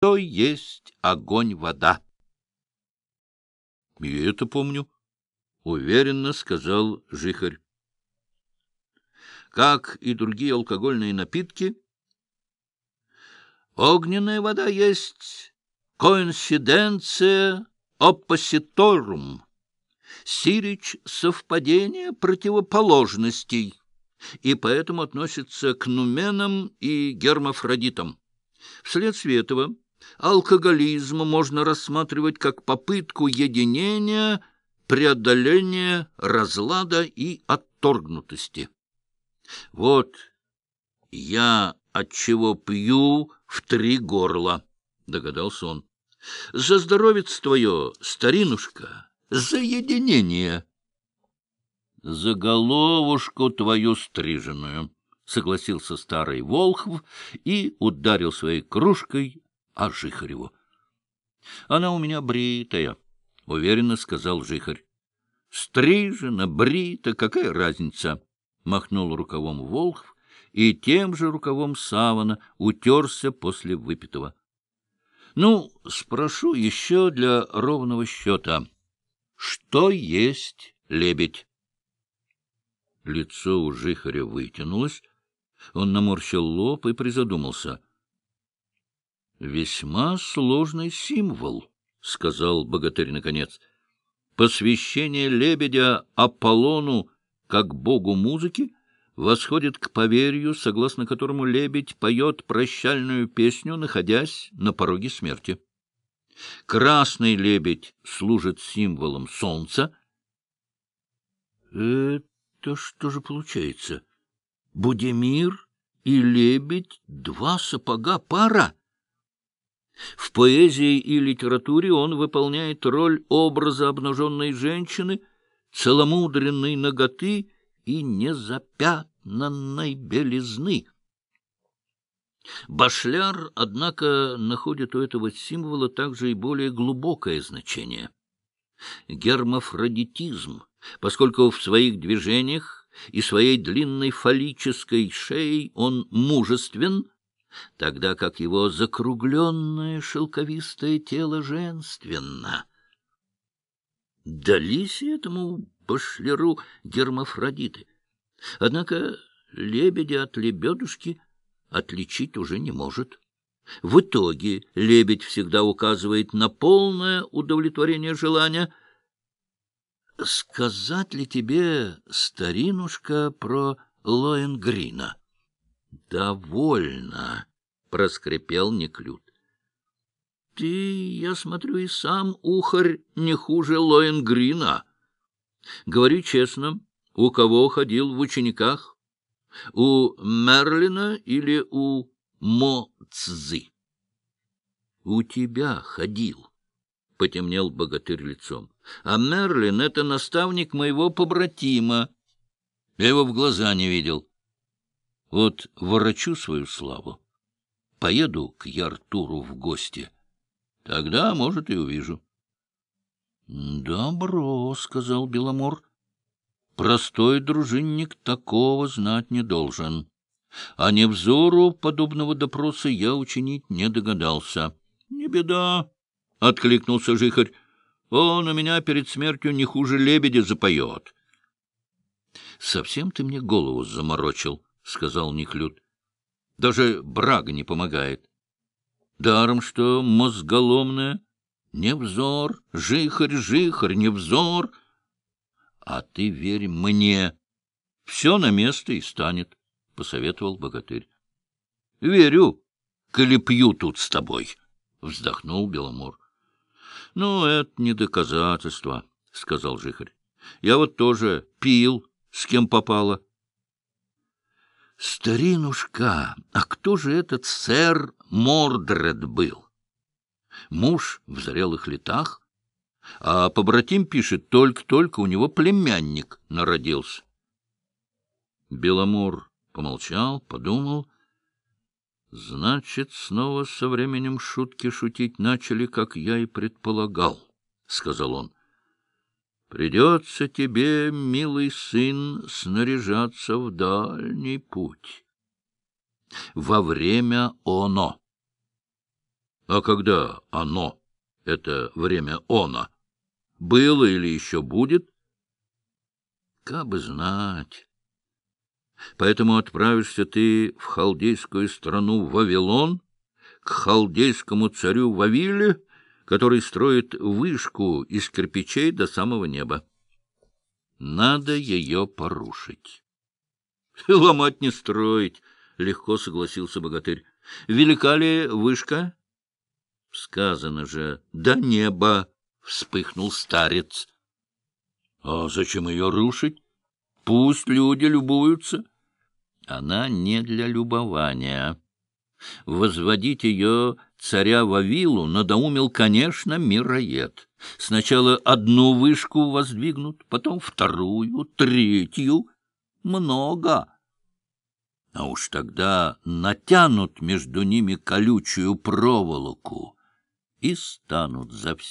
что есть огонь-вода. — И это помню, — уверенно сказал Жихарь. Как и другие алкогольные напитки, огненная вода есть коинсиденция оппоситорум, сирич совпадение противоположностей, и поэтому относится к нуменам и гермафродитам. Вследствие этого алкоголизм можно рассматривать как попытку единения, преодоления разлада и отторгнутости. Вот я от чего пью в три горла, — догадался он. — За здоровец твое, старинушка, за единение. — За головушку твою стриженную, — согласился старый Волхв и ударил своей кружкой о Жихареву. — Она у меня бритая, — уверенно сказал Жихарь. — Стрижена, брита, какая разница? — махнул рукавом Волхв и тем же рукавом савана утерся после выпитого. — Ну, спрошу еще для ровного счета. Что есть лебедь? Лицо у Жихаря вытянулось. Он наморщил лоб и призадумался. — Весьма сложный символ, — сказал богатырь наконец. — Посвящение лебедя Аполлону как богу музыки восходит к поверью, согласно которому лебедь поет прощальную песню, находясь на пороге смерти. Красный лебедь служит символом солнца. Это что же получается? Будемир и лебедь — два сапога пара? В поэзии и литературе он выполняет роль образа обнаженной женщины, целомудренной ноготы и незапятнанной белизны. Башляр, однако, находит у этого символа также и более глубокое значение. Гермафродитизм, поскольку в своих движениях и своей длинной фаллической шеей он мужествен, тогда как его закругленное шелковистое тело женственно. Дались этому башляру гермафродиты. Однако лебедя от лебедушки отличить уже не может. В итоге лебедь всегда указывает на полное удовлетворение желания. Сказать ли тебе, старинушка, про Лоенгрина? — Довольно, — проскрипел Неклюд. — Ты, я смотрю, и сам ухарь не хуже Лоенгрина. Говори честно, у кого ходил в учениках? У Мерлина или у Моцзы? — У тебя ходил, — потемнел богатырь лицом. — А Мерлин — это наставник моего побратима. Я его в глаза не видел. Вот ворочу свою славу, поеду к Яртуру в гости. Тогда, может, и увижу. — Добро, — сказал Беломор. Простой дружинник такого знать не должен. А невзору подобного допроса я учинить не догадался. — Не беда, — откликнулся жихарь. — Он у меня перед смертью не хуже лебедя запоет. — Совсем ты мне голову заморочил, — сказал Нихлюд. — Даже брага не помогает. Даром, что мозголомная. Невзор, жихарь, жихарь, невзор — а ты верь мне. Все на место и станет, — посоветовал богатырь. — Верю, коли пью тут с тобой, — вздохнул Беломор. — Ну, это не доказательство, — сказал Жихарь. — Я вот тоже пил, с кем попало. — Старинушка, а кто же этот сэр Мордред был? Муж в зрелых летах, а побратим пишет, только-только у него племянник народился. Беломор помолчал, подумал. Значит, снова со временем шутки шутить начали, как я и предполагал, — сказал он. Придется тебе, милый сын, снаряжаться в дальний путь. Во время оно. А когда оно, это время оно, было или еще будет? Кабы знать. Поэтому отправишься ты в халдейскую страну Вавилон, к халдейскому царю Вавиле, который строит вышку из кирпичей до самого неба. Надо ее порушить. — Ломать не строить, — легко согласился богатырь. — Велика ли вышка? — Сказано же, до неба, — вспыхнул старец. — А зачем ее рушить? Пусть люди любуются. Она не для любования. Возводить ее царя Вавилу надоумил, конечно, мироед. Сначала одну вышку воздвигнут, потом вторую, третью. Много. А уж тогда натянут между ними колючую проволоку и станут за все.